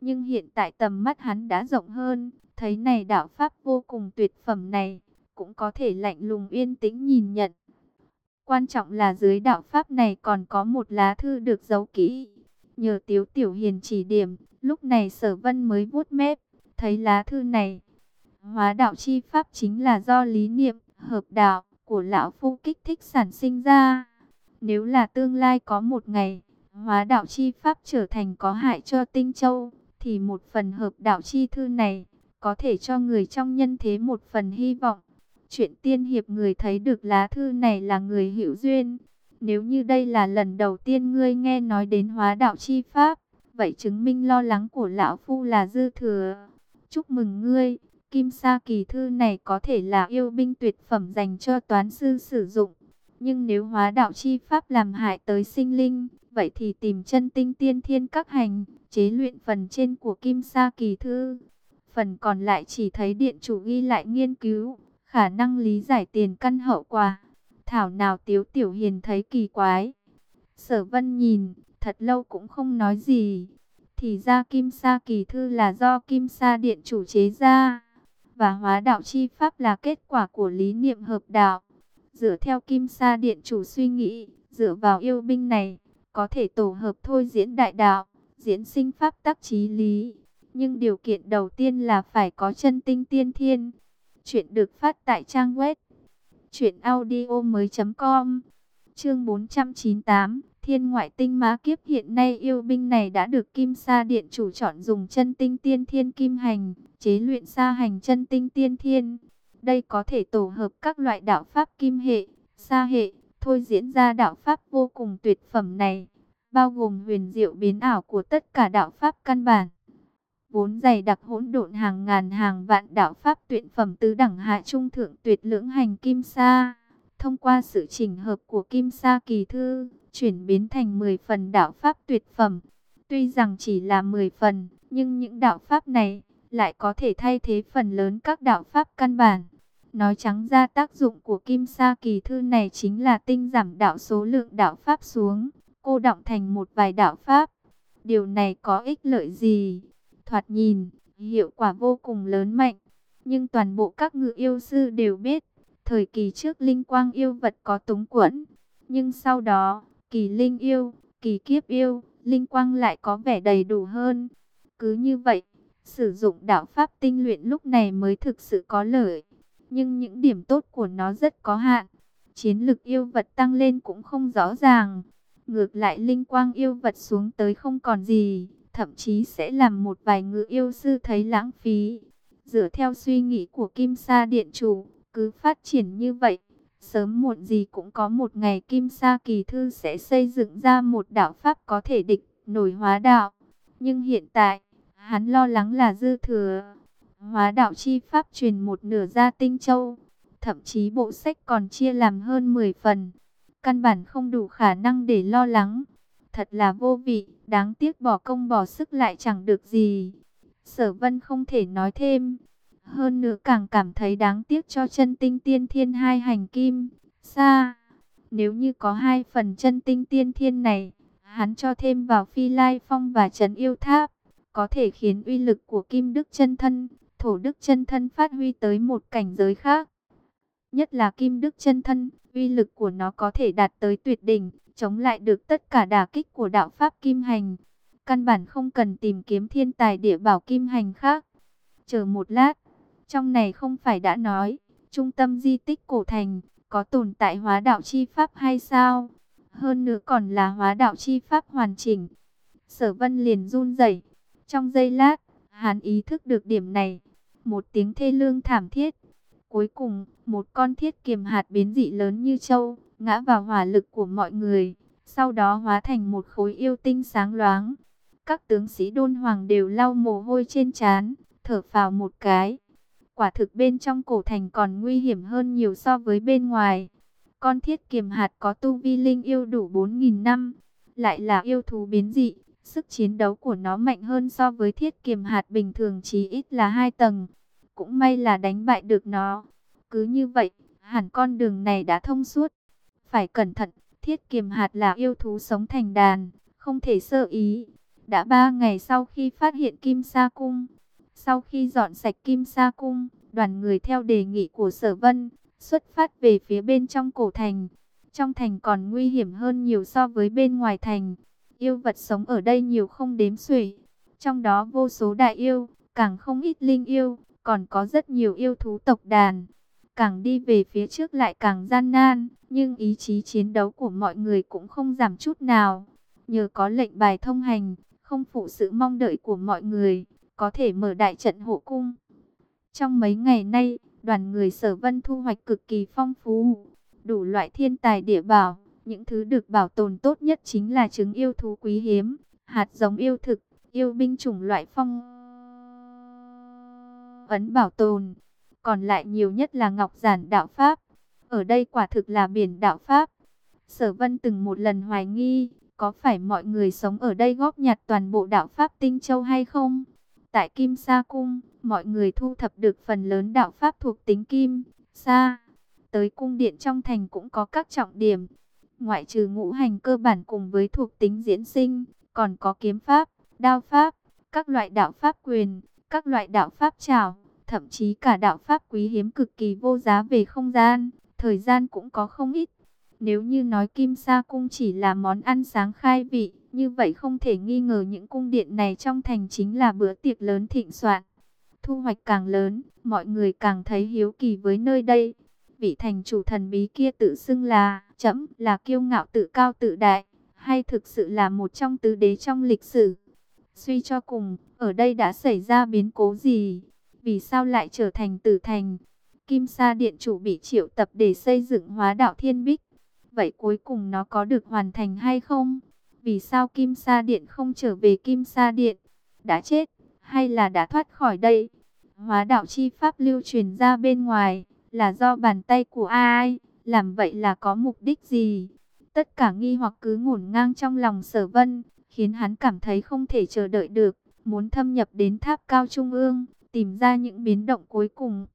A: Nhưng hiện tại tầm mắt hắn đã rộng hơn, thấy này đạo pháp vô cùng tuyệt phẩm này, cũng có thể lạnh lùng yên tĩnh nhìn nhận. Quan trọng là dưới đạo pháp này còn có một lá thư được giấu kỹ. Nhờ Tiếu Tiểu Hiền chỉ điểm, lúc này Sở Vân mới vuốt mép, thấy lá thư này. Hóa đạo chi pháp chính là do lý niệm, hợp đạo của lão phu kích thích sản sinh ra. Nếu là tương lai có một ngày, hóa đạo chi pháp trở thành có hại cho tinh châu, thì một phần hợp đạo chi thư này có thể cho người trong nhân thế một phần hy vọng. Chuyện tiên hiệp người thấy được lá thư này là người hữu duyên. Nếu như đây là lần đầu tiên ngươi nghe nói đến hóa đạo chi pháp, vậy chứng minh lo lắng của lão phu là dư thừa. Chúc mừng ngươi, kim sa kỳ thư này có thể là yêu binh tuyệt phẩm dành cho toán sư sử dụng. Nhưng nếu hóa đạo chi pháp làm hại tới sinh linh, vậy thì tìm chân tinh tiên thiên các hành, chế luyện phần trên của kim sa kỳ thư. Phần còn lại chỉ thấy điện chủ ghi lại nghiên cứu, khả năng lý giải tiền căn hậu quả. Thảo nào Tiếu Tiểu Hiền thấy kỳ quái. Sở Vân nhìn, thật lâu cũng không nói gì. Thì ra Kim Sa Kỳ Thư là do Kim Sa Điện chủ chế ra. Và hóa đạo chi pháp là kết quả của lý niệm hợp đạo. Dựa theo Kim Sa Điện chủ suy nghĩ, dựa vào yêu binh này, có thể tổ hợp thôi diễn đại đạo, diễn sinh pháp tắc trí lý. Nhưng điều kiện đầu tiên là phải có chân tinh tiên thiên. Chuyện được phát tại trang web Chuyện audio mới com Chương 498 Thiên ngoại tinh má kiếp hiện nay yêu binh này đã được Kim Sa Điện chủ chọn dùng chân tinh tiên thiên kim hành, chế luyện sa hành chân tinh tiên thiên. Đây có thể tổ hợp các loại đạo pháp kim hệ, sa hệ, thôi diễn ra đạo pháp vô cùng tuyệt phẩm này, bao gồm huyền diệu biến ảo của tất cả đạo pháp căn bản. Vốn dày đặc hỗn độn hàng ngàn hàng vạn đạo pháp tuyệt phẩm tứ đẳng hạ trung thượng tuyệt lưỡng hành kim sa, thông qua sự chỉnh hợp của kim sa kỳ thư, chuyển biến thành 10 phần đạo pháp tuyệt phẩm. Tuy rằng chỉ là 10 phần, nhưng những đạo pháp này lại có thể thay thế phần lớn các đạo pháp căn bản. Nói trắng ra tác dụng của Kim Sa kỳ thư này chính là tinh giảm đạo số lượng đạo pháp xuống, cô động thành một vài đạo pháp. Điều này có ích lợi gì? Thoạt nhìn, hiệu quả vô cùng lớn mạnh. Nhưng toàn bộ các ngự yêu sư đều biết, thời kỳ trước linh quang yêu vật có túng quẫn. Nhưng sau đó, kỳ linh yêu, kỳ kiếp yêu, linh quang lại có vẻ đầy đủ hơn. Cứ như vậy, sử dụng đạo pháp tinh luyện lúc này mới thực sự có lợi. Nhưng những điểm tốt của nó rất có hạn. Chiến lực yêu vật tăng lên cũng không rõ ràng. Ngược lại linh quang yêu vật xuống tới không còn gì. Thậm chí sẽ làm một vài ngự yêu sư thấy lãng phí. Dựa theo suy nghĩ của Kim Sa Điện Chủ, cứ phát triển như vậy. Sớm muộn gì cũng có một ngày Kim Sa Kỳ Thư sẽ xây dựng ra một đạo pháp có thể địch, nổi hóa đạo. Nhưng hiện tại, hắn lo lắng là dư thừa. Hóa đạo chi pháp truyền một nửa ra tinh châu. Thậm chí bộ sách còn chia làm hơn 10 phần. Căn bản không đủ khả năng để lo lắng. Thật là vô vị, đáng tiếc bỏ công bỏ sức lại chẳng được gì. Sở vân không thể nói thêm. Hơn nữa càng cảm thấy đáng tiếc cho chân tinh tiên thiên hai hành kim. Xa, nếu như có hai phần chân tinh tiên thiên này, hắn cho thêm vào phi lai phong và trấn yêu tháp. Có thể khiến uy lực của kim đức chân thân thổ đức chân thân phát huy tới một cảnh giới khác. Nhất là kim đức chân thân, uy lực của nó có thể đạt tới tuyệt đỉnh, chống lại được tất cả đả kích của đạo pháp kim hành. Căn bản không cần tìm kiếm thiên tài địa bảo kim hành khác. Chờ một lát, trong này không phải đã nói, trung tâm di tích cổ thành, có tồn tại hóa đạo chi pháp hay sao? Hơn nữa còn là hóa đạo chi pháp hoàn chỉnh. Sở vân liền run rẩy Trong giây lát, hắn ý thức được điểm này, một tiếng thê lương thảm thiết. Cuối cùng, một con thiết kiềm hạt biến dị lớn như châu, ngã vào hỏa lực của mọi người, sau đó hóa thành một khối yêu tinh sáng loáng. Các tướng sĩ đôn hoàng đều lau mồ hôi trên trán, thở phào một cái. Quả thực bên trong cổ thành còn nguy hiểm hơn nhiều so với bên ngoài. Con thiết kiềm hạt có tu vi linh yêu đủ 4.000 năm, lại là yêu thú biến dị, Sức chiến đấu của nó mạnh hơn so với thiết kiềm hạt bình thường chỉ ít là hai tầng. Cũng may là đánh bại được nó. Cứ như vậy, hẳn con đường này đã thông suốt. Phải cẩn thận, thiết kiềm hạt là yêu thú sống thành đàn, không thể sơ ý. Đã ba ngày sau khi phát hiện Kim Sa Cung, sau khi dọn sạch Kim Sa Cung, đoàn người theo đề nghị của Sở Vân, xuất phát về phía bên trong cổ thành. Trong thành còn nguy hiểm hơn nhiều so với bên ngoài thành. Yêu vật sống ở đây nhiều không đếm xuể. Trong đó vô số đại yêu, càng không ít linh yêu, còn có rất nhiều yêu thú tộc đàn. Càng đi về phía trước lại càng gian nan, nhưng ý chí chiến đấu của mọi người cũng không giảm chút nào. Nhờ có lệnh bài thông hành, không phụ sự mong đợi của mọi người, có thể mở đại trận hộ cung. Trong mấy ngày nay, đoàn người sở vân thu hoạch cực kỳ phong phú, đủ loại thiên tài địa bảo, những thứ được bảo tồn tốt nhất chính là trứng yêu thú quý hiếm, hạt giống yêu thực, yêu binh chủng loại phong ấn bảo tồn. Còn lại nhiều nhất là ngọc giản đạo Pháp. Ở đây quả thực là biển đạo Pháp. Sở vân từng một lần hoài nghi, có phải mọi người sống ở đây góp nhặt toàn bộ đạo Pháp Tinh Châu hay không? Tại Kim Sa Cung, mọi người thu thập được phần lớn đạo Pháp thuộc tính Kim, Sa. Tới cung điện trong thành cũng có các trọng điểm, ngoại trừ ngũ hành cơ bản cùng với thuộc tính diễn sinh, còn có kiếm pháp, đao pháp, các loại đạo pháp quyền, các loại đạo pháp trảo, thậm chí cả đạo pháp quý hiếm cực kỳ vô giá về không gian, thời gian cũng có không ít. Nếu như nói Kim Sa Cung chỉ là món ăn sáng khai vị, như vậy không thể nghi ngờ những cung điện này trong thành chính là bữa tiệc lớn thịnh soạn. Thu hoạch càng lớn, mọi người càng thấy hiếu kỳ với nơi đây vị thành chủ thần bí kia tự xưng là, chấm là kiêu ngạo tự cao tự đại, hay thực sự là một trong tứ đế trong lịch sử. Suy cho cùng, ở đây đã xảy ra biến cố gì? Vì sao lại trở thành tử thành? Kim Sa Điện chủ bị triệu tập để xây dựng hóa đạo thiên bích. Vậy cuối cùng nó có được hoàn thành hay không? Vì sao Kim Sa Điện không trở về Kim Sa Điện? Đã chết hay là đã thoát khỏi đây? Hóa đạo chi pháp lưu truyền ra bên ngoài là do bàn tay của ai? Làm vậy là có mục đích gì? Tất cả nghi hoặc cứ ngổn ngang trong lòng sở vân, khiến hắn cảm thấy không thể chờ đợi được, muốn thâm nhập đến tháp cao trung ương, tìm ra những biến động cuối cùng.